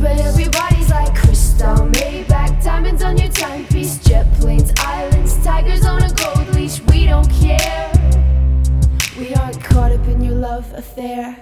But everybody's like crystal, Maybach, diamonds on your timepiece, jet planes, islands, tigers on a gold leash. We don't care. We aren't caught up in your love affair,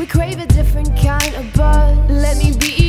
We crave a different kind of buzz. Let me be